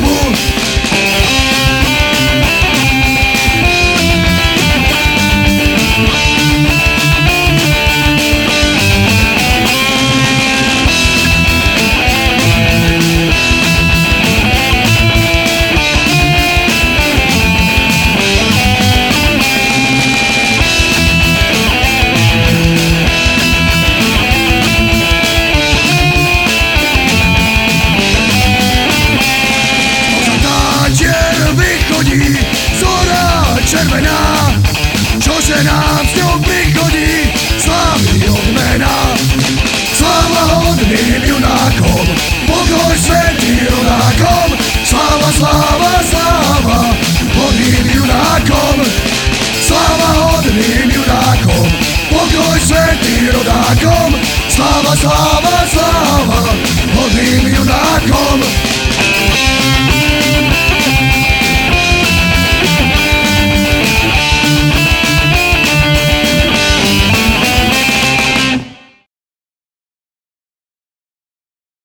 moon